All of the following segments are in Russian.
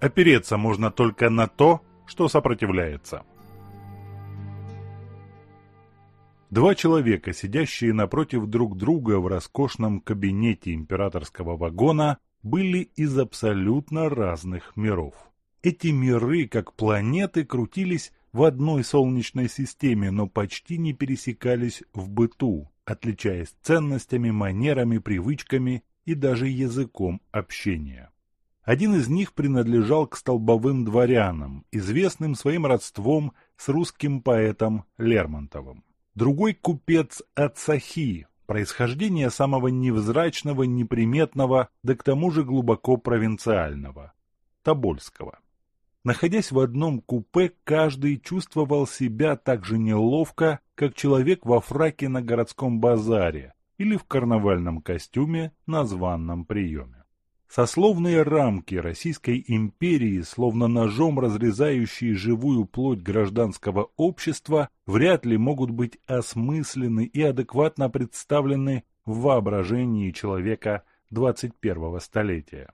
Опереться можно только на то, что сопротивляется. Два человека, сидящие напротив друг друга в роскошном кабинете императорского вагона, были из абсолютно разных миров. Эти миры, как планеты, крутились в одной солнечной системе, но почти не пересекались в быту, отличаясь ценностями, манерами, привычками и даже языком общения. Один из них принадлежал к столбовым дворянам, известным своим родством с русским поэтом Лермонтовым. Другой купец Ацахи, происхождение самого невзрачного, неприметного, да к тому же глубоко провинциального, Тобольского. Находясь в одном купе, каждый чувствовал себя так же неловко, как человек во фраке на городском базаре или в карнавальном костюме на званном приеме. Сословные рамки Российской империи, словно ножом разрезающие живую плоть гражданского общества, вряд ли могут быть осмыслены и адекватно представлены в воображении человека 21 столетия.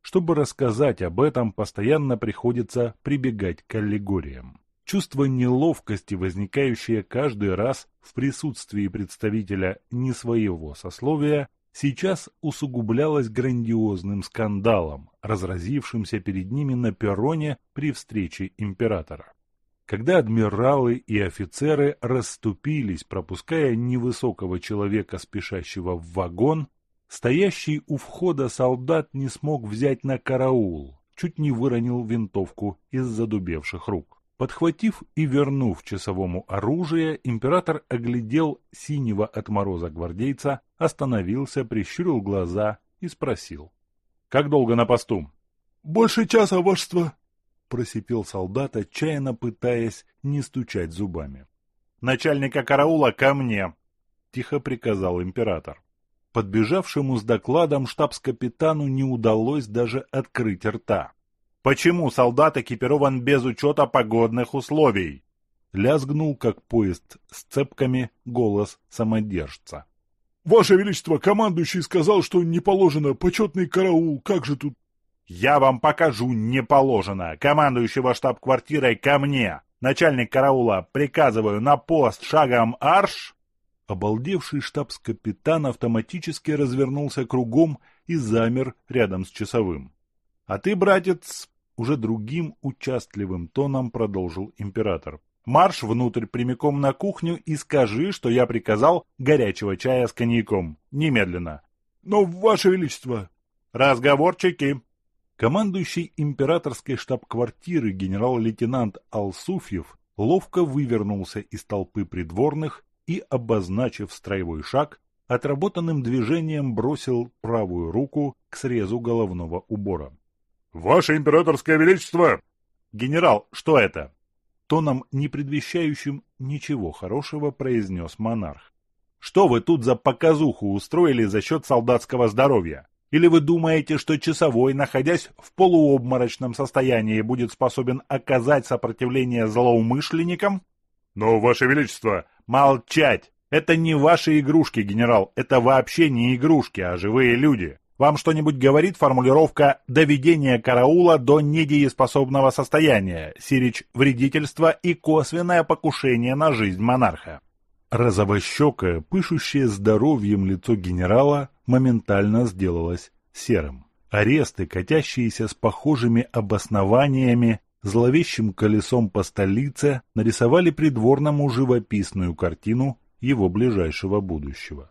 Чтобы рассказать об этом, постоянно приходится прибегать к аллегориям. Чувство неловкости, возникающее каждый раз в присутствии представителя не своего сословия, сейчас усугублялось грандиозным скандалом, разразившимся перед ними на перроне при встрече императора. Когда адмиралы и офицеры расступились, пропуская невысокого человека, спешащего в вагон, Стоящий у входа солдат не смог взять на караул, чуть не выронил винтовку из задубевших рук. Подхватив и вернув часовому оружие, император оглядел синего от мороза гвардейца, остановился, прищурил глаза и спросил. — Как долго на посту? — Больше часа, вашество! — просипел солдат, отчаянно пытаясь не стучать зубами. — Начальника караула ко мне! — тихо приказал император. Подбежавшему с докладом штабс-капитану не удалось даже открыть рта. «Почему солдат экипирован без учета погодных условий?» Лязгнул, как поезд с цепками, голос самодержца. «Ваше Величество, командующий сказал, что не положено почетный караул, как же тут...» «Я вам покажу, не положено. Командующего штаб-квартирой ко мне. Начальник караула, приказываю на пост шагом арш...» Обалдевший штабс-капитан автоматически развернулся кругом и замер рядом с часовым. — А ты, братец, уже другим участливым тоном продолжил император. Марш внутрь прямиком на кухню и скажи, что я приказал горячего чая с коньяком. Немедленно. Но, Ваше Величество... Разговорчики. Командующий императорской штаб-квартиры генерал-лейтенант Алсуфьев ловко вывернулся из толпы придворных и, обозначив строевой шаг, отработанным движением бросил правую руку к срезу головного убора. «Ваше императорское величество!» «Генерал, что это?» Тоном, не предвещающим ничего хорошего, произнес монарх. «Что вы тут за показуху устроили за счет солдатского здоровья? Или вы думаете, что часовой, находясь в полуобморочном состоянии, будет способен оказать сопротивление злоумышленникам?» «Но, Ваше Величество, Молчать! Это не ваши игрушки, генерал. Это вообще не игрушки, а живые люди. Вам что-нибудь говорит формулировка «доведение караула до недееспособного состояния», сирич вредительство и косвенное покушение на жизнь монарха? Розовощекое, пышущее здоровьем лицо генерала моментально сделалось серым. Аресты, катящиеся с похожими обоснованиями, зловещим колесом по столице нарисовали придворному живописную картину его ближайшего будущего.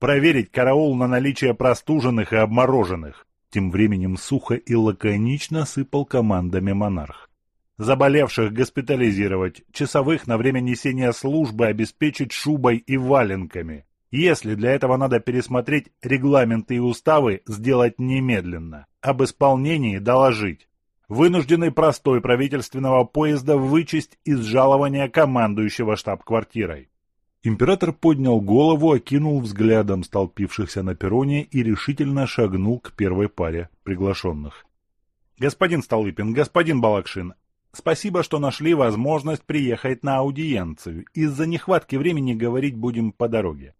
Проверить караул на наличие простуженных и обмороженных. Тем временем сухо и лаконично сыпал командами монарх. Заболевших госпитализировать, часовых на время несения службы обеспечить шубой и валенками. Если для этого надо пересмотреть регламенты и уставы, сделать немедленно. Об исполнении доложить вынужденный простой правительственного поезда вычесть из жалования командующего штаб-квартирой. Император поднял голову, окинул взглядом столпившихся на перроне и решительно шагнул к первой паре приглашенных. «Господин Столыпин, господин Балакшин, спасибо, что нашли возможность приехать на аудиенцию. Из-за нехватки времени говорить будем по дороге.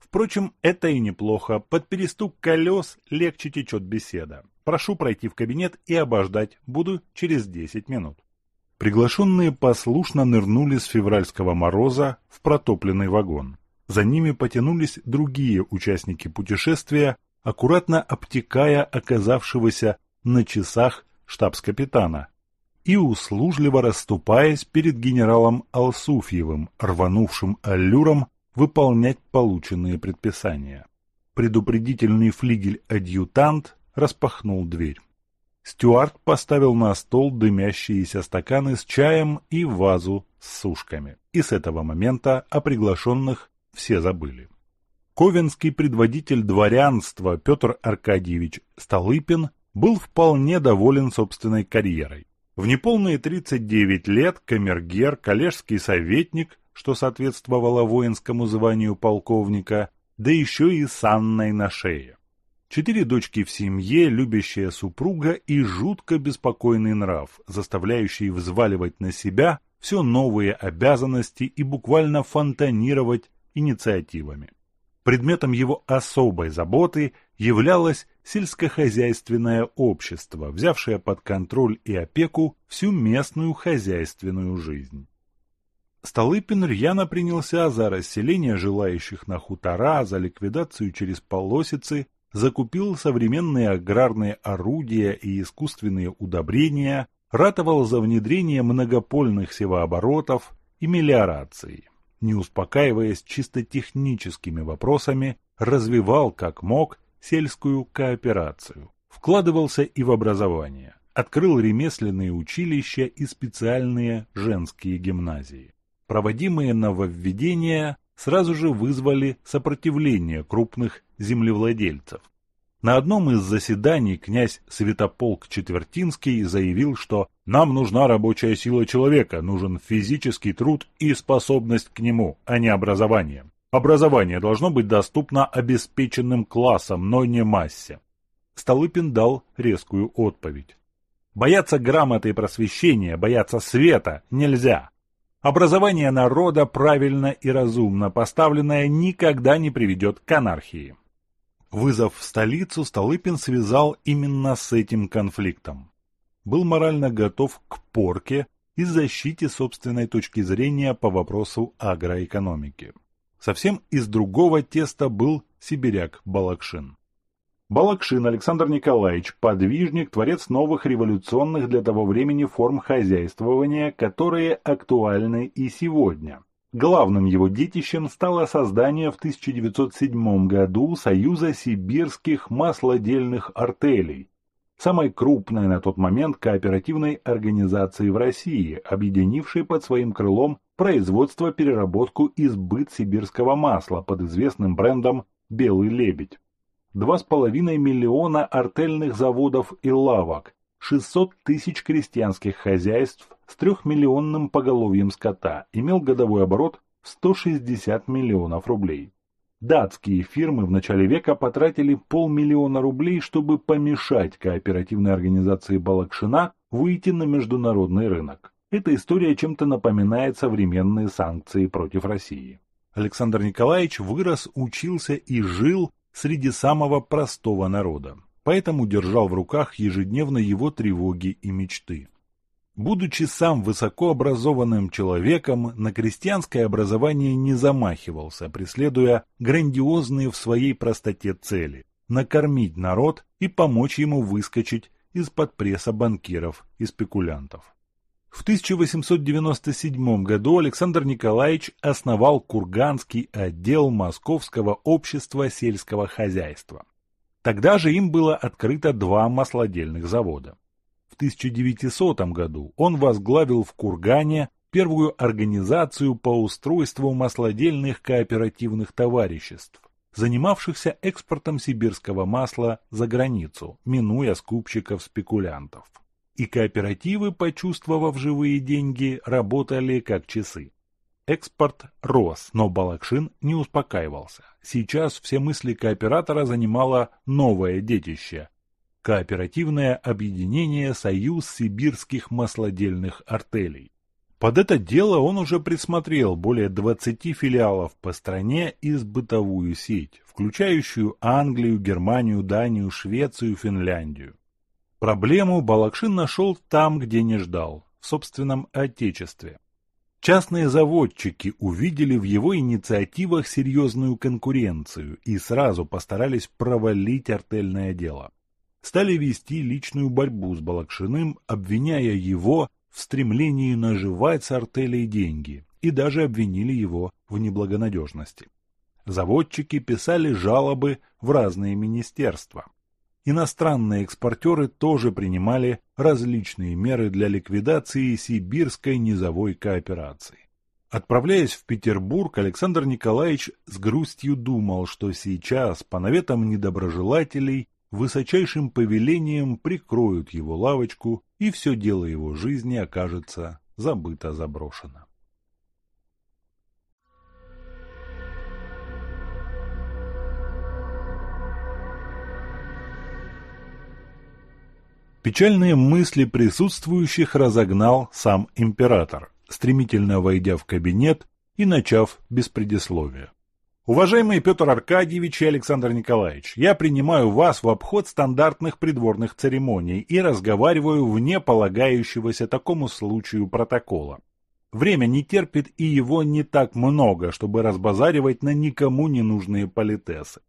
Впрочем, это и неплохо. Под перестук колес легче течет беседа. Прошу пройти в кабинет и обождать. Буду через 10 минут». Приглашенные послушно нырнули с февральского мороза в протопленный вагон. За ними потянулись другие участники путешествия, аккуратно обтекая оказавшегося на часах штабс-капитана и услужливо расступаясь перед генералом Алсуфьевым, рванувшим аллюром выполнять полученные предписания. Предупредительный флигель-адъютант распахнул дверь. Стюарт поставил на стол дымящиеся стаканы с чаем и вазу с сушками. И с этого момента о приглашенных все забыли. Ковенский предводитель дворянства Петр Аркадьевич Столыпин был вполне доволен собственной карьерой. В неполные 39 лет камергер, коллежский советник, что соответствовало воинскому званию полковника, да еще и с Анной на шее. Четыре дочки в семье, любящая супруга и жутко беспокойный нрав, заставляющий взваливать на себя все новые обязанности и буквально фонтанировать инициативами. Предметом его особой заботы являлось сельскохозяйственное общество, взявшее под контроль и опеку всю местную хозяйственную жизнь. Столыпин рьяно принялся за расселение желающих на хутора, за ликвидацию через полосицы, закупил современные аграрные орудия и искусственные удобрения, ратовал за внедрение многопольных севооборотов и мелиорации не успокаиваясь чисто техническими вопросами, развивал как мог сельскую кооперацию. Вкладывался и в образование. Открыл ремесленные училища и специальные женские гимназии. Проводимые нововведения сразу же вызвали сопротивление крупных землевладельцев. На одном из заседаний князь Святополк Четвертинский заявил, что «нам нужна рабочая сила человека, нужен физический труд и способность к нему, а не образование. Образование должно быть доступно обеспеченным классам, но не массе». Столыпин дал резкую отповедь. Бояться грамоты и просвещения, бояться света нельзя. Образование народа, правильно и разумно поставленное, никогда не приведет к анархии. Вызов в столицу Столыпин связал именно с этим конфликтом. Был морально готов к порке и защите собственной точки зрения по вопросу агроэкономики. Совсем из другого теста был сибиряк Балакшин. Балакшин Александр Николаевич – подвижник, творец новых революционных для того времени форм хозяйствования, которые актуальны и сегодня. Главным его детищем стало создание в 1907 году Союза сибирских маслодельных артелей, самой крупной на тот момент кооперативной организации в России, объединившей под своим крылом производство, переработку и сбыт сибирского масла под известным брендом «Белый лебедь». Два с половиной миллиона артельных заводов и лавок, 600 тысяч крестьянских хозяйств с трехмиллионным поголовьем скота, имел годовой оборот в 160 миллионов рублей. Датские фирмы в начале века потратили полмиллиона рублей, чтобы помешать кооперативной организации Балакшина выйти на международный рынок. Эта история чем-то напоминает современные санкции против России. Александр Николаевич вырос, учился и жил среди самого простого народа поэтому держал в руках ежедневно его тревоги и мечты. Будучи сам высокообразованным человеком, на крестьянское образование не замахивался, преследуя грандиозные в своей простоте цели – накормить народ и помочь ему выскочить из-под пресса банкиров и спекулянтов. В 1897 году Александр Николаевич основал Курганский отдел Московского общества сельского хозяйства. Тогда же им было открыто два маслодельных завода. В 1900 году он возглавил в Кургане первую организацию по устройству маслодельных кооперативных товариществ, занимавшихся экспортом сибирского масла за границу, минуя скупщиков-спекулянтов. И кооперативы, почувствовав живые деньги, работали как часы. Экспорт рос, но Балакшин не успокаивался. Сейчас все мысли кооператора занимало новое детище – кооперативное объединение «Союз сибирских маслодельных артелей». Под это дело он уже присмотрел более 20 филиалов по стране и бытовую сеть, включающую Англию, Германию, Данию, Швецию, Финляндию. Проблему Балакшин нашел там, где не ждал, в собственном отечестве. Частные заводчики увидели в его инициативах серьезную конкуренцию и сразу постарались провалить артельное дело. Стали вести личную борьбу с Балакшиным, обвиняя его в стремлении наживать с артелей деньги, и даже обвинили его в неблагонадежности. Заводчики писали жалобы в разные министерства. Иностранные экспортеры тоже принимали различные меры для ликвидации сибирской низовой кооперации. Отправляясь в Петербург, Александр Николаевич с грустью думал, что сейчас, по наветам недоброжелателей, высочайшим повелением прикроют его лавочку, и все дело его жизни окажется забыто-заброшено. Печальные мысли присутствующих разогнал сам император, стремительно войдя в кабинет и начав без предисловия. Уважаемый Петр Аркадьевич и Александр Николаевич, я принимаю вас в обход стандартных придворных церемоний и разговариваю вне полагающегося такому случаю протокола. Время не терпит и его не так много, чтобы разбазаривать на никому не нужные политесы.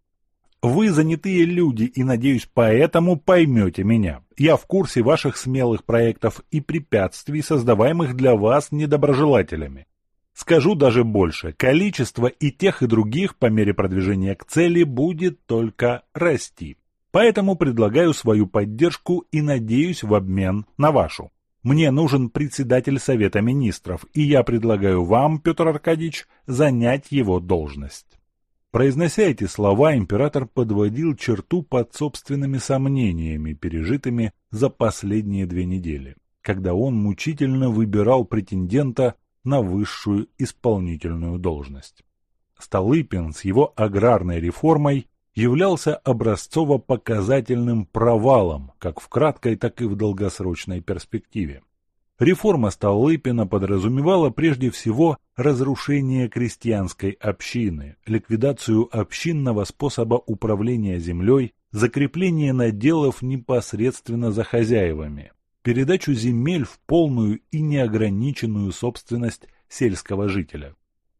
Вы занятые люди и, надеюсь, поэтому поймете меня. Я в курсе ваших смелых проектов и препятствий, создаваемых для вас недоброжелателями. Скажу даже больше, количество и тех, и других по мере продвижения к цели будет только расти. Поэтому предлагаю свою поддержку и надеюсь в обмен на вашу. Мне нужен председатель Совета Министров, и я предлагаю вам, Петр Аркадьевич, занять его должность. Произнося эти слова, император подводил черту под собственными сомнениями, пережитыми за последние две недели, когда он мучительно выбирал претендента на высшую исполнительную должность. Столыпин с его аграрной реформой являлся образцово-показательным провалом как в краткой, так и в долгосрочной перспективе. Реформа Столыпина подразумевала прежде всего разрушение крестьянской общины, ликвидацию общинного способа управления землей, закрепление наделов непосредственно за хозяевами, передачу земель в полную и неограниченную собственность сельского жителя.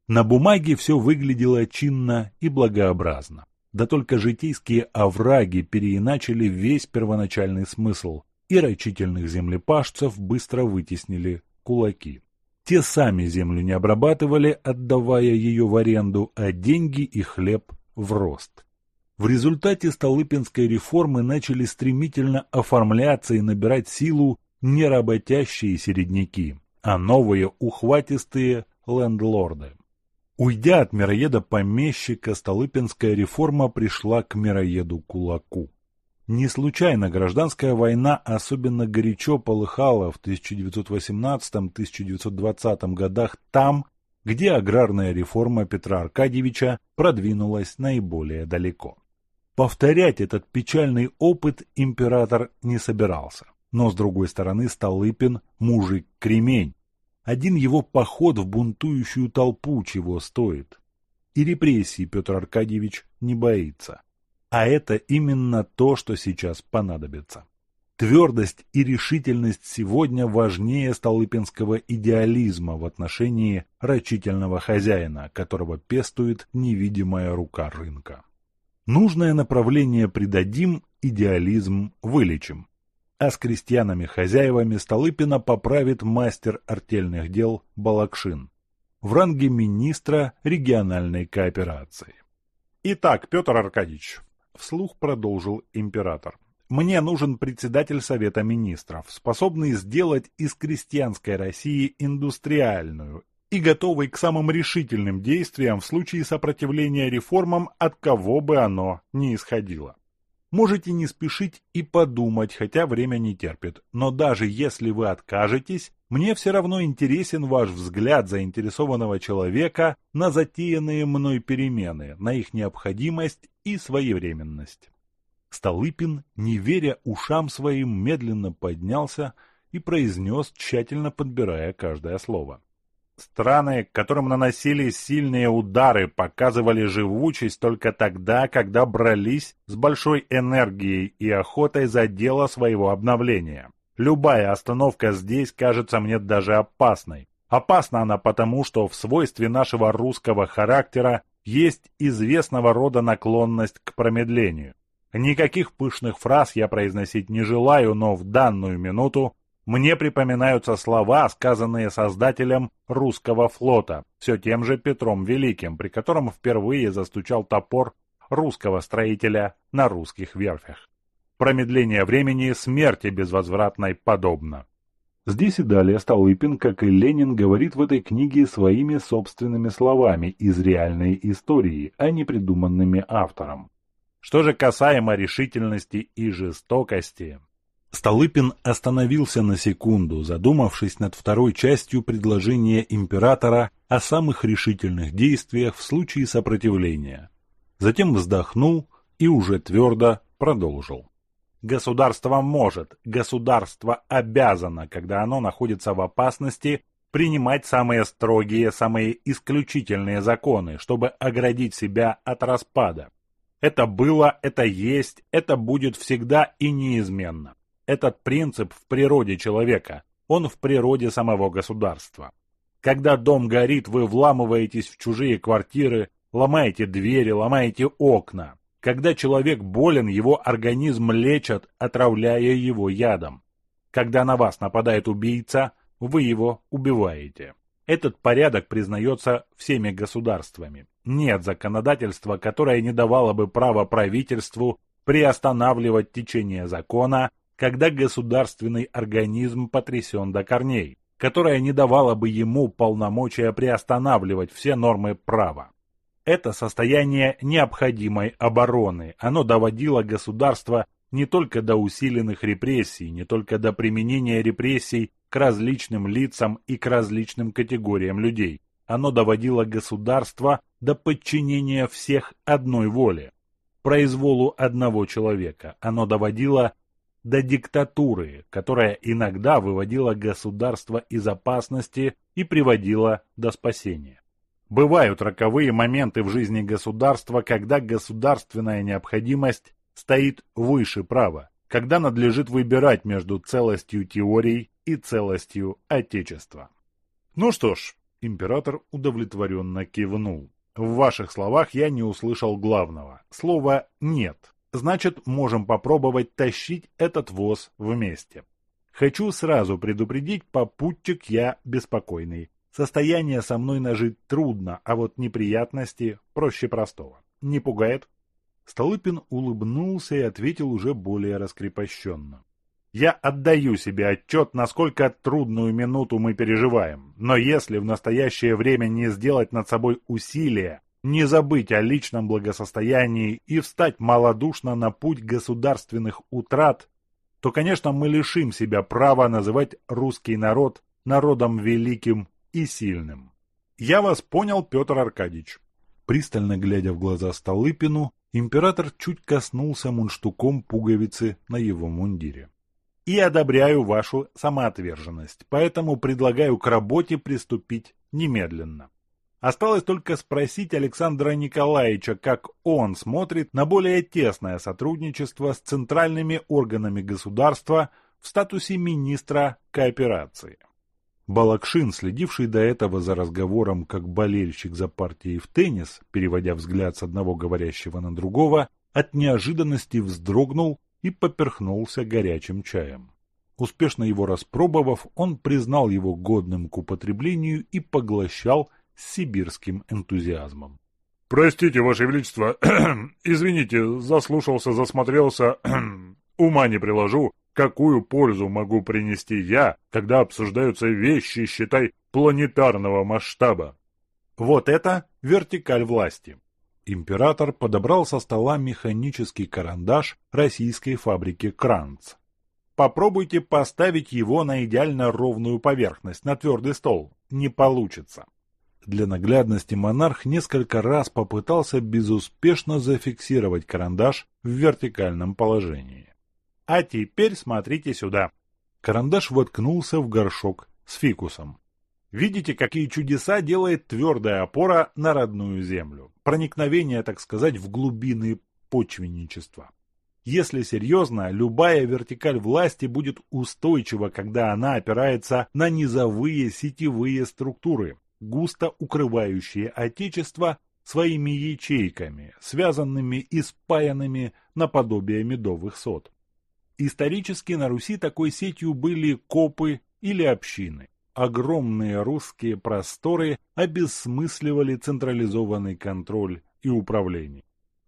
На бумаге все выглядело чинно и благообразно. Да только житейские овраги переиначили весь первоначальный смысл, и рачительных землепашцев быстро вытеснили кулаки. Те сами землю не обрабатывали, отдавая ее в аренду, а деньги и хлеб в рост. В результате Столыпинской реформы начали стремительно оформляться и набирать силу неработящие середняки, а новые ухватистые лендлорды. Уйдя от мироеда-помещика, Столыпинская реформа пришла к мироеду-кулаку. Не случайно гражданская война особенно горячо полыхала в 1918-1920 годах там, где аграрная реформа Петра Аркадьевича продвинулась наиболее далеко. Повторять этот печальный опыт император не собирался. Но, с другой стороны, Столыпин – мужик-кремень. Один его поход в бунтующую толпу чего стоит. И репрессий Петр Аркадьевич не боится. А это именно то, что сейчас понадобится. Твердость и решительность сегодня важнее столыпинского идеализма в отношении рачительного хозяина, которого пестует невидимая рука рынка. Нужное направление придадим, идеализм вылечим. А с крестьянами-хозяевами Столыпина поправит мастер артельных дел Балакшин в ранге министра региональной кооперации. Итак, Петр Аркадьевич, Вслух продолжил император. Мне нужен председатель Совета Министров, способный сделать из крестьянской России индустриальную и готовый к самым решительным действиям в случае сопротивления реформам, от кого бы оно ни исходило. Можете не спешить и подумать, хотя время не терпит. Но даже если вы откажетесь, мне все равно интересен ваш взгляд заинтересованного человека на затеянные мной перемены, на их необходимость и своевременность. Столыпин, не веря ушам своим, медленно поднялся и произнес, тщательно подбирая каждое слово. Страны, которым наносили сильные удары, показывали живучесть только тогда, когда брались с большой энергией и охотой за дело своего обновления. Любая остановка здесь кажется мне даже опасной. Опасна она потому, что в свойстве нашего русского характера есть известного рода наклонность к промедлению. Никаких пышных фраз я произносить не желаю, но в данную минуту мне припоминаются слова, сказанные создателем русского флота, все тем же Петром Великим, при котором впервые застучал топор русского строителя на русских верфях. Промедление времени смерти безвозвратной подобно. Здесь и далее Столыпин, как и Ленин, говорит в этой книге своими собственными словами из реальной истории, а не придуманными автором. Что же касаемо решительности и жестокости, Столыпин остановился на секунду, задумавшись над второй частью предложения императора о самых решительных действиях в случае сопротивления. Затем вздохнул и уже твердо продолжил. Государство может, государство обязано, когда оно находится в опасности, принимать самые строгие, самые исключительные законы, чтобы оградить себя от распада. Это было, это есть, это будет всегда и неизменно. Этот принцип в природе человека, он в природе самого государства. Когда дом горит, вы вламываетесь в чужие квартиры, ломаете двери, ломаете окна. Когда человек болен, его организм лечат, отравляя его ядом. Когда на вас нападает убийца, вы его убиваете. Этот порядок признается всеми государствами. Нет законодательства, которое не давало бы права правительству приостанавливать течение закона когда государственный организм потрясен до корней, которая не давала бы ему полномочия приостанавливать все нормы права. Это состояние необходимой обороны, оно доводило государство не только до усиленных репрессий, не только до применения репрессий к различным лицам и к различным категориям людей. Оно доводило государство до подчинения всех одной воле, произволу одного человека. Оно доводило до диктатуры, которая иногда выводила государство из опасности и приводила до спасения. Бывают роковые моменты в жизни государства, когда государственная необходимость стоит выше права, когда надлежит выбирать между целостью теорий и целостью Отечества. Ну что ж, император удовлетворенно кивнул. В ваших словах я не услышал главного. Слова «нет» значит можем попробовать тащить этот воз вместе. Хочу сразу предупредить, попутчик я беспокойный. Состояние со мной нажить трудно, а вот неприятности проще простого. Не пугает? Столыпин улыбнулся и ответил уже более раскрепощенно. Я отдаю себе отчет, насколько трудную минуту мы переживаем, но если в настоящее время не сделать над собой усилия, не забыть о личном благосостоянии и встать малодушно на путь государственных утрат, то, конечно, мы лишим себя права называть русский народ народом великим и сильным. Я вас понял, Петр Аркадьевич. Пристально глядя в глаза Столыпину, император чуть коснулся мундштуком пуговицы на его мундире. И одобряю вашу самоотверженность, поэтому предлагаю к работе приступить немедленно. Осталось только спросить Александра Николаевича, как он смотрит на более тесное сотрудничество с центральными органами государства в статусе министра кооперации. Балакшин, следивший до этого за разговором как болельщик за партией в теннис, переводя взгляд с одного говорящего на другого, от неожиданности вздрогнул и поперхнулся горячим чаем. Успешно его распробовав, он признал его годным к употреблению и поглощал с сибирским энтузиазмом. «Простите, Ваше Величество, извините, заслушался, засмотрелся, ума не приложу, какую пользу могу принести я, когда обсуждаются вещи, считай, планетарного масштаба?» Вот это вертикаль власти. Император подобрал со стола механический карандаш российской фабрики «Кранц». Попробуйте поставить его на идеально ровную поверхность, на твердый стол. Не получится. Для наглядности монарх несколько раз попытался безуспешно зафиксировать карандаш в вертикальном положении. А теперь смотрите сюда. Карандаш воткнулся в горшок с фикусом. Видите, какие чудеса делает твердая опора на родную землю. Проникновение, так сказать, в глубины почвенничества. Если серьезно, любая вертикаль власти будет устойчива, когда она опирается на низовые сетевые структуры, густо укрывающие Отечество своими ячейками, связанными и спаянными наподобие медовых сот. Исторически на Руси такой сетью были копы или общины. Огромные русские просторы обесмысливали централизованный контроль и управление.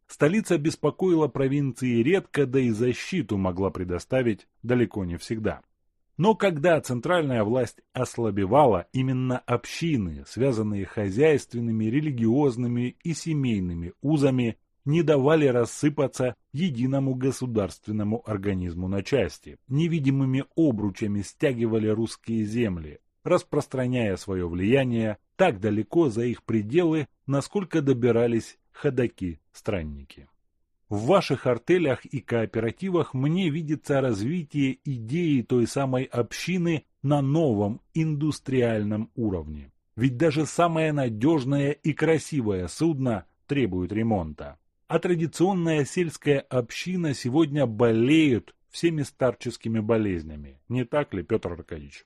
Столица беспокоила провинции редко, да и защиту могла предоставить далеко не всегда. Но когда центральная власть ослабевала, именно общины, связанные хозяйственными, религиозными и семейными узами, не давали рассыпаться единому государственному организму на части, невидимыми обручами стягивали русские земли, распространяя свое влияние так далеко за их пределы, насколько добирались ходаки-странники. В ваших артелях и кооперативах мне видится развитие идеи той самой общины на новом индустриальном уровне. Ведь даже самое надежное и красивое судно требует ремонта. А традиционная сельская община сегодня болеют всеми старческими болезнями. Не так ли, Петр Аркадьевич?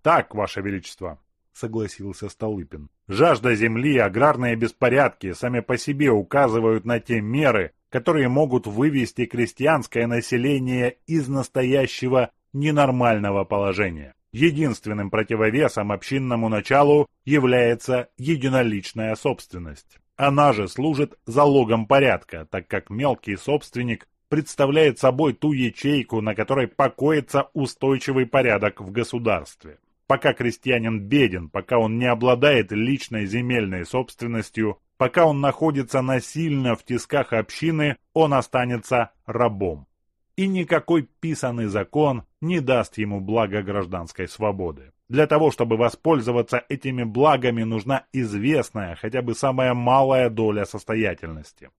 Так, Ваше Величество, согласился Столыпин. Жажда земли и аграрные беспорядки сами по себе указывают на те меры, которые могут вывести крестьянское население из настоящего ненормального положения. Единственным противовесом общинному началу является единоличная собственность. Она же служит залогом порядка, так как мелкий собственник представляет собой ту ячейку, на которой покоится устойчивый порядок в государстве. Пока крестьянин беден, пока он не обладает личной земельной собственностью, пока он находится насильно в тисках общины, он останется рабом. И никакой писанный закон не даст ему блага гражданской свободы. Для того, чтобы воспользоваться этими благами, нужна известная, хотя бы самая малая доля состоятельности.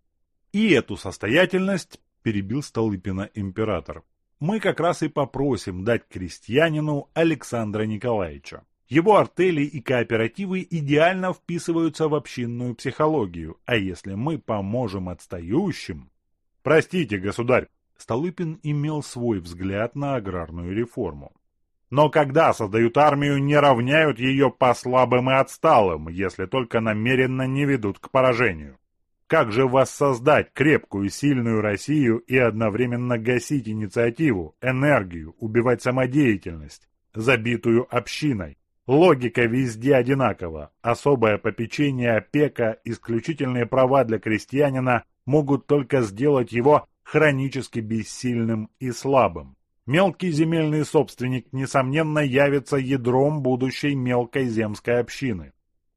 И эту состоятельность перебил Столыпина император мы как раз и попросим дать крестьянину Александра Николаевича. Его артели и кооперативы идеально вписываются в общинную психологию, а если мы поможем отстающим... Простите, государь, Столыпин имел свой взгляд на аграрную реформу. Но когда создают армию, не равняют ее по слабым и отсталым, если только намеренно не ведут к поражению. Как же воссоздать крепкую, сильную Россию и одновременно гасить инициативу, энергию, убивать самодеятельность, забитую общиной? Логика везде одинакова. Особое попечение, опека, исключительные права для крестьянина могут только сделать его хронически бессильным и слабым. Мелкий земельный собственник, несомненно, явится ядром будущей мелкой земской общины.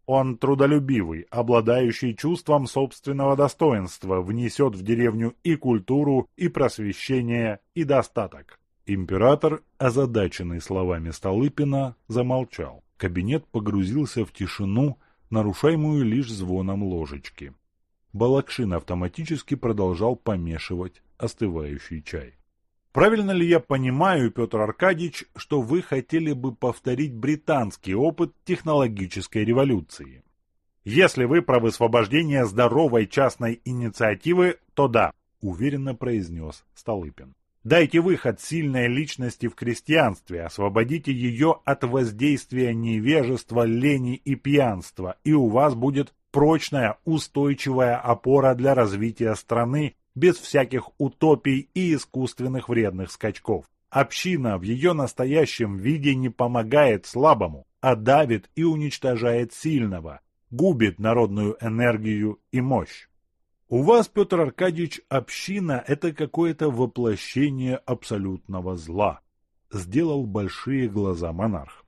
Он трудолюбивый, обладающий чувством собственного достоинства, внесет в деревню и культуру, и просвещение, и достаток. Император, озадаченный словами Столыпина, замолчал. Кабинет погрузился в тишину, нарушаемую лишь звоном ложечки. Балакшин автоматически продолжал помешивать остывающий чай. Правильно ли я понимаю, Петр Аркадьевич, что вы хотели бы повторить британский опыт технологической революции? Если вы про высвобождение здоровой частной инициативы, то да, уверенно произнес Столыпин. Дайте выход сильной личности в крестьянстве, освободите ее от воздействия невежества, лени и пьянства, и у вас будет прочная, устойчивая опора для развития страны без всяких утопий и искусственных вредных скачков. Община в ее настоящем виде не помогает слабому, а давит и уничтожает сильного, губит народную энергию и мощь. У вас, Петр Аркадьевич, община – это какое-то воплощение абсолютного зла. Сделал большие глаза монарх.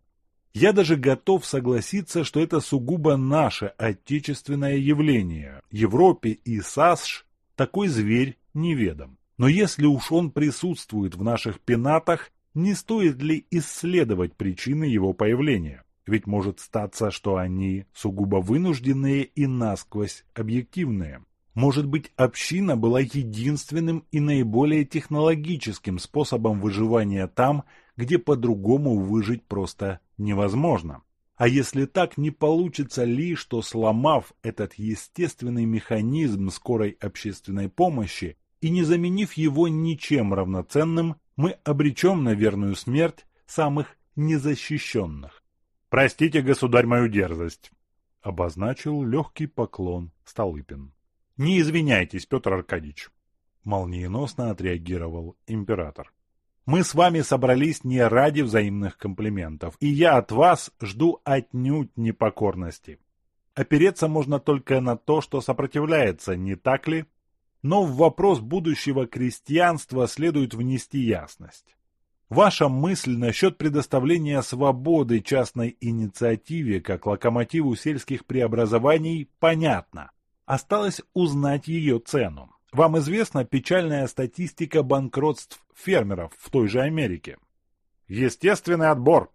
Я даже готов согласиться, что это сугубо наше отечественное явление. Европе и САСШ такой зверь неведом. Но если уж он присутствует в наших пенатах, не стоит ли исследовать причины его появления? Ведь может статься, что они сугубо вынужденные и насквозь объективные. Может быть, община была единственным и наиболее технологическим способом выживания там, где по-другому выжить просто невозможно. А если так, не получится ли, что сломав этот естественный механизм скорой общественной помощи и не заменив его ничем равноценным, мы обречем на верную смерть самых незащищенных? Простите, государь, мою дерзость, — обозначил легкий поклон Столыпин. Не извиняйтесь, Петр Аркадьевич. Молниеносно отреагировал император. Мы с вами собрались не ради взаимных комплиментов, и я от вас жду отнюдь непокорности. Опереться можно только на то, что сопротивляется, не так ли? Но в вопрос будущего крестьянства следует внести ясность. Ваша мысль насчет предоставления свободы частной инициативе как локомотиву сельских преобразований понятна. Осталось узнать ее цену. Вам известна печальная статистика банкротств фермеров в той же Америке? Естественный отбор.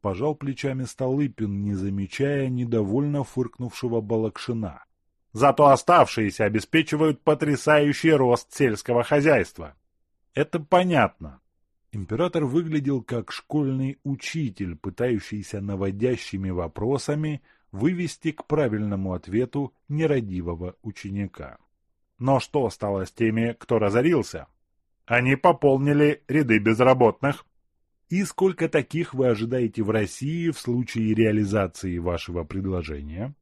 Пожал плечами Столыпин, не замечая недовольно фыркнувшего Балакшина. Зато оставшиеся обеспечивают потрясающий рост сельского хозяйства. Это понятно. Император выглядел как школьный учитель, пытающийся наводящими вопросами вывести к правильному ответу нерадивого ученика. Но что стало с теми, кто разорился? Они пополнили ряды безработных. И сколько таких вы ожидаете в России в случае реализации вашего предложения?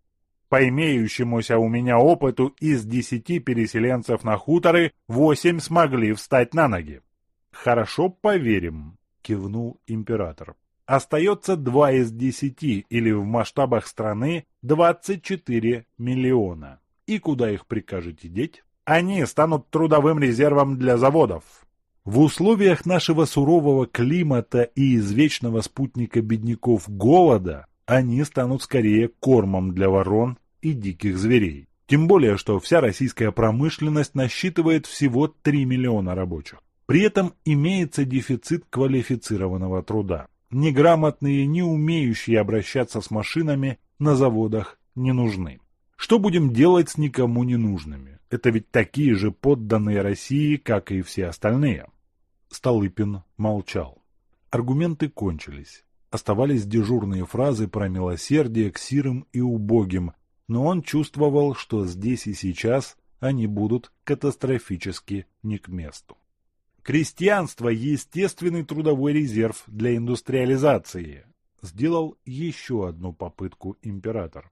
По имеющемуся у меня опыту, из десяти переселенцев на хуторы восемь смогли встать на ноги. Хорошо, поверим, кивнул император. Остается два из десяти, или в масштабах страны 24 миллиона. И куда их прикажете деть? Они станут трудовым резервом для заводов. В условиях нашего сурового климата и извечного спутника бедняков голода они станут скорее кормом для ворон и диких зверей. Тем более, что вся российская промышленность насчитывает всего 3 миллиона рабочих. При этом имеется дефицит квалифицированного труда. Неграмотные, не умеющие обращаться с машинами на заводах не нужны. Что будем делать с никому не нужными? Это ведь такие же подданные России, как и все остальные. Столыпин молчал. Аргументы кончились. Оставались дежурные фразы про милосердие к сирым и убогим, но он чувствовал, что здесь и сейчас они будут катастрофически не к месту. Крестьянство – естественный трудовой резерв для индустриализации. Сделал еще одну попытку император.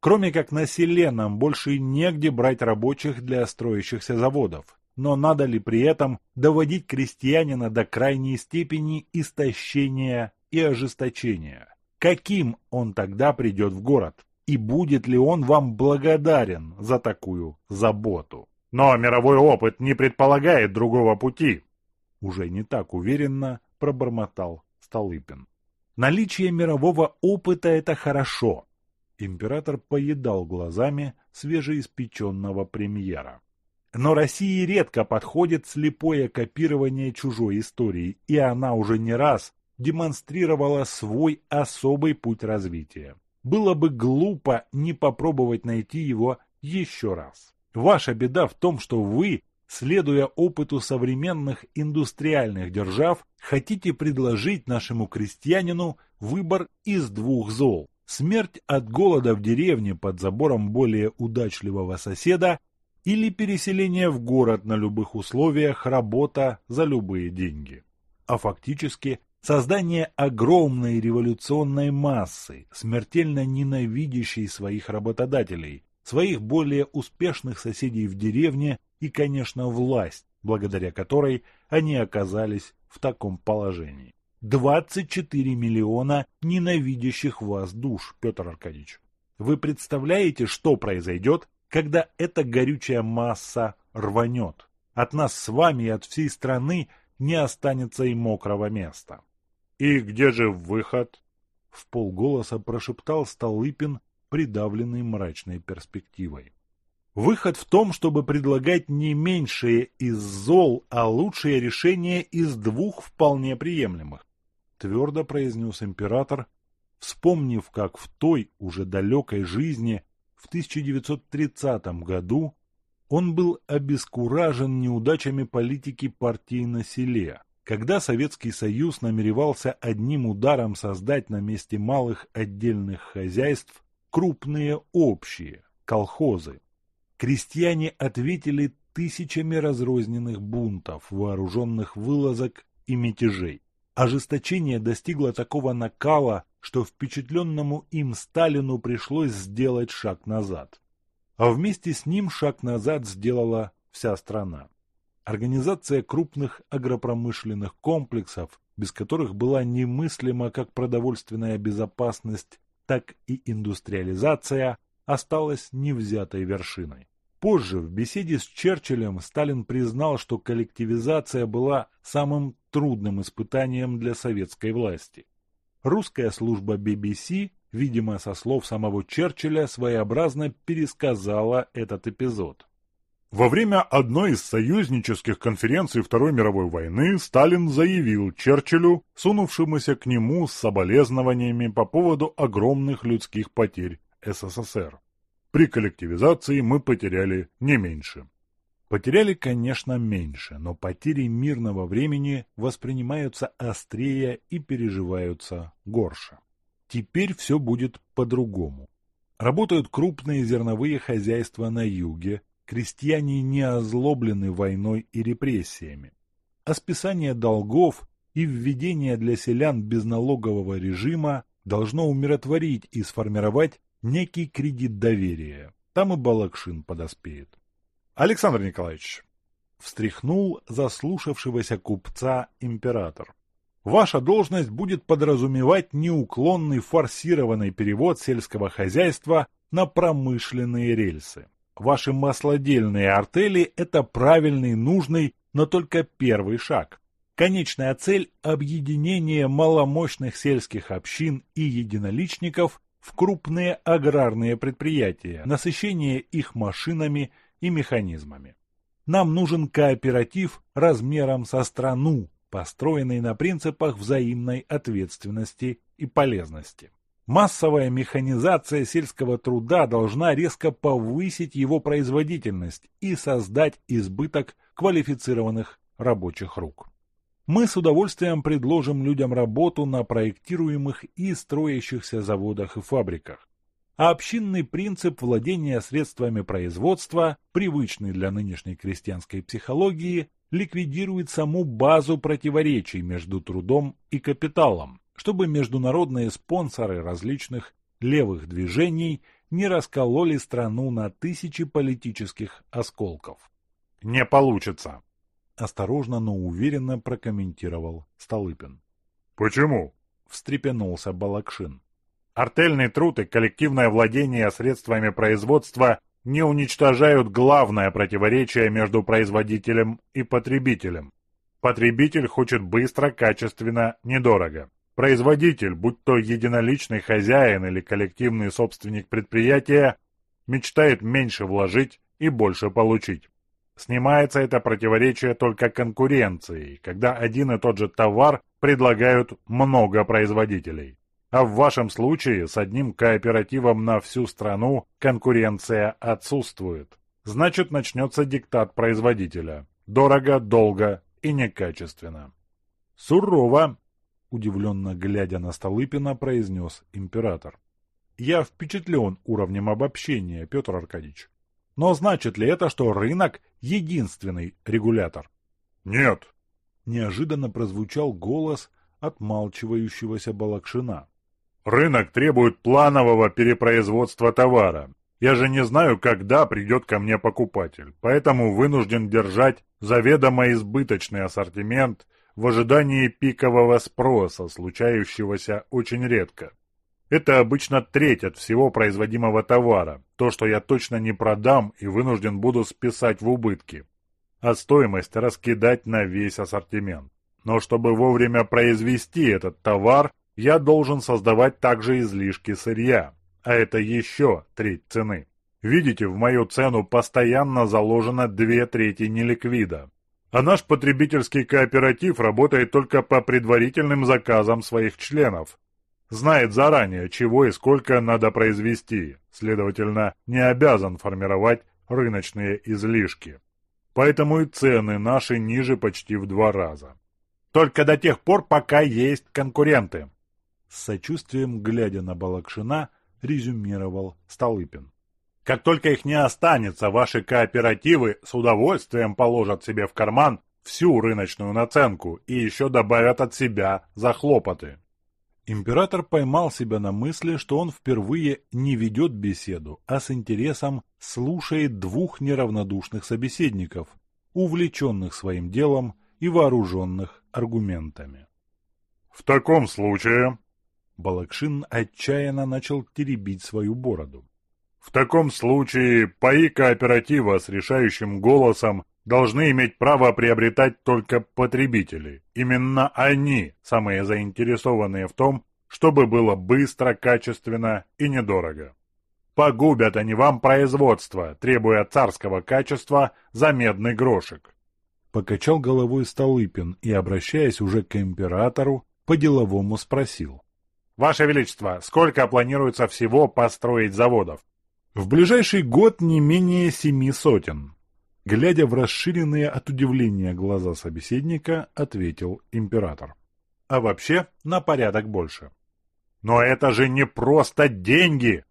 Кроме как на селе нам больше негде брать рабочих для строящихся заводов. Но надо ли при этом доводить крестьянина до крайней степени истощения и ожесточения? Каким он тогда придет в город? И будет ли он вам благодарен за такую заботу? Но мировой опыт не предполагает другого пути. Уже не так уверенно пробормотал Столыпин. Наличие мирового опыта – это хорошо, Император поедал глазами свежеиспеченного премьера. Но России редко подходит слепое копирование чужой истории, и она уже не раз демонстрировала свой особый путь развития. Было бы глупо не попробовать найти его еще раз. Ваша беда в том, что вы, следуя опыту современных индустриальных держав, хотите предложить нашему крестьянину выбор из двух зол смерть от голода в деревне под забором более удачливого соседа или переселение в город на любых условиях, работа за любые деньги. А фактически создание огромной революционной массы, смертельно ненавидящей своих работодателей, своих более успешных соседей в деревне и, конечно, власть, благодаря которой они оказались в таком положении. 24 миллиона ненавидящих вас душ, Петр Аркадьевич. Вы представляете, что произойдет, когда эта горючая масса рванет? От нас с вами и от всей страны не останется и мокрого места. И где же выход? В полголоса прошептал Столыпин, придавленный мрачной перспективой. Выход в том, чтобы предлагать не меньшее из зол, а лучшее решение из двух вполне приемлемых твердо произнес император, вспомнив, как в той уже далекой жизни в 1930 году он был обескуражен неудачами политики партии на селе, Когда Советский Союз намеревался одним ударом создать на месте малых отдельных хозяйств крупные общие, колхозы, крестьяне ответили тысячами разрозненных бунтов, вооруженных вылазок и мятежей. Ожесточение достигло такого накала, что впечатленному им Сталину пришлось сделать шаг назад. А вместе с ним шаг назад сделала вся страна. Организация крупных агропромышленных комплексов, без которых была немыслима как продовольственная безопасность, так и индустриализация, осталась невзятой вершиной. Позже в беседе с Черчиллем Сталин признал, что коллективизация была самым трудным испытанием для советской власти. Русская служба BBC, видимо со слов самого Черчилля, своеобразно пересказала этот эпизод. Во время одной из союзнических конференций Второй мировой войны Сталин заявил Черчиллю, сунувшемуся к нему с соболезнованиями по поводу огромных людских потерь СССР. При коллективизации мы потеряли не меньше. Потеряли, конечно, меньше, но потери мирного времени воспринимаются острее и переживаются горше. Теперь все будет по-другому. Работают крупные зерновые хозяйства на юге, крестьяне не озлоблены войной и репрессиями. А списание долгов и введение для селян безналогового режима должно умиротворить и сформировать некий кредит доверия. Там и Балакшин подоспеет. Александр Николаевич, встряхнул заслушавшегося купца император. Ваша должность будет подразумевать неуклонный форсированный перевод сельского хозяйства на промышленные рельсы. Ваши маслодельные артели – это правильный, нужный, но только первый шаг. Конечная цель – объединение маломощных сельских общин и единоличников в крупные аграрные предприятия, насыщение их машинами и механизмами. Нам нужен кооператив размером со страну, построенный на принципах взаимной ответственности и полезности. Массовая механизация сельского труда должна резко повысить его производительность и создать избыток квалифицированных рабочих рук. Мы с удовольствием предложим людям работу на проектируемых и строящихся заводах и фабриках. А общинный принцип владения средствами производства, привычный для нынешней крестьянской психологии, ликвидирует саму базу противоречий между трудом и капиталом, чтобы международные спонсоры различных левых движений не раскололи страну на тысячи политических осколков. «Не получится», – осторожно, но уверенно прокомментировал Столыпин. «Почему?» – встрепенулся Балакшин. «Артельный труд и коллективное владение средствами производства не уничтожают главное противоречие между производителем и потребителем. Потребитель хочет быстро, качественно, недорого. Производитель, будь то единоличный хозяин или коллективный собственник предприятия, мечтает меньше вложить и больше получить. Снимается это противоречие только конкуренцией, когда один и тот же товар предлагают много производителей. А в вашем случае с одним кооперативом на всю страну конкуренция отсутствует. Значит, начнется диктат производителя. Дорого, долго и некачественно. Сурово, удивленно глядя на Столыпина, произнес император. Я впечатлен уровнем обобщения, Петр Аркадьевич. Но значит ли это, что рынок – единственный регулятор? Нет. Неожиданно прозвучал голос отмалчивающегося Балакшина. Рынок требует планового перепроизводства товара. Я же не знаю, когда придет ко мне покупатель, поэтому вынужден держать заведомо избыточный ассортимент в ожидании пикового спроса, случающегося очень редко. Это обычно треть от всего производимого товара, то, что я точно не продам и вынужден буду списать в убытки, а стоимость раскидать на весь ассортимент. Но чтобы вовремя произвести этот товар, я должен создавать также излишки сырья, а это еще треть цены. Видите, в мою цену постоянно заложено две трети неликвида. А наш потребительский кооператив работает только по предварительным заказам своих членов. Знает заранее, чего и сколько надо произвести, следовательно, не обязан формировать рыночные излишки. Поэтому и цены наши ниже почти в два раза. Только до тех пор, пока есть конкуренты. С сочувствием, глядя на Балакшина, резюмировал Столыпин. Как только их не останется, ваши кооперативы с удовольствием положат себе в карман всю рыночную наценку и еще добавят от себя за хлопоты. Император поймал себя на мысли, что он впервые не ведет беседу, а с интересом слушает двух неравнодушных собеседников, увлеченных своим делом и вооруженных аргументами. «В таком случае...» Балакшин отчаянно начал теребить свою бороду. «В таком случае паи кооператива с решающим голосом должны иметь право приобретать только потребители. Именно они самые заинтересованные в том, чтобы было быстро, качественно и недорого. Погубят они вам производство, требуя царского качества за медный грошек. Покачал головой Столыпин и, обращаясь уже к императору, по-деловому спросил. «Ваше Величество, сколько планируется всего построить заводов?» «В ближайший год не менее семи сотен», Глядя в расширенные от удивления глаза собеседника, ответил император. А вообще на порядок больше. Но это же не просто деньги!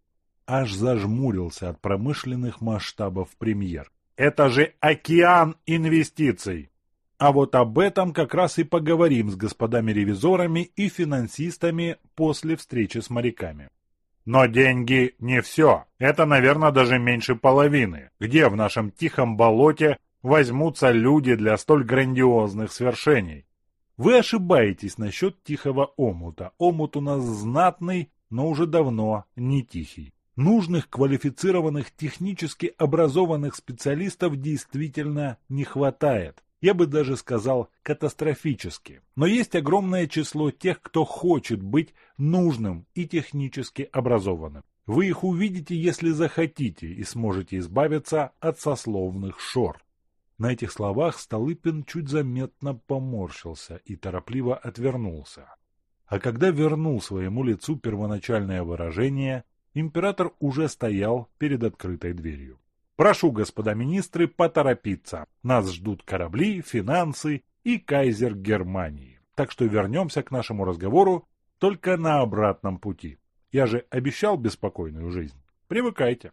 Аж зажмурился от промышленных масштабов премьер. Это же океан инвестиций! А вот об этом как раз и поговорим с господами ревизорами и финансистами после встречи с моряками. Но деньги не все. Это, наверное, даже меньше половины. Где в нашем тихом болоте возьмутся люди для столь грандиозных свершений? Вы ошибаетесь насчет тихого омута. Омут у нас знатный, но уже давно не тихий. Нужных квалифицированных технически образованных специалистов действительно не хватает я бы даже сказал катастрофически. Но есть огромное число тех, кто хочет быть нужным и технически образованным. Вы их увидите, если захотите, и сможете избавиться от сословных шор. На этих словах Столыпин чуть заметно поморщился и торопливо отвернулся. А когда вернул своему лицу первоначальное выражение, император уже стоял перед открытой дверью. Прошу, господа министры, поторопиться. Нас ждут корабли, финансы и кайзер Германии. Так что вернемся к нашему разговору только на обратном пути. Я же обещал беспокойную жизнь. Привыкайте.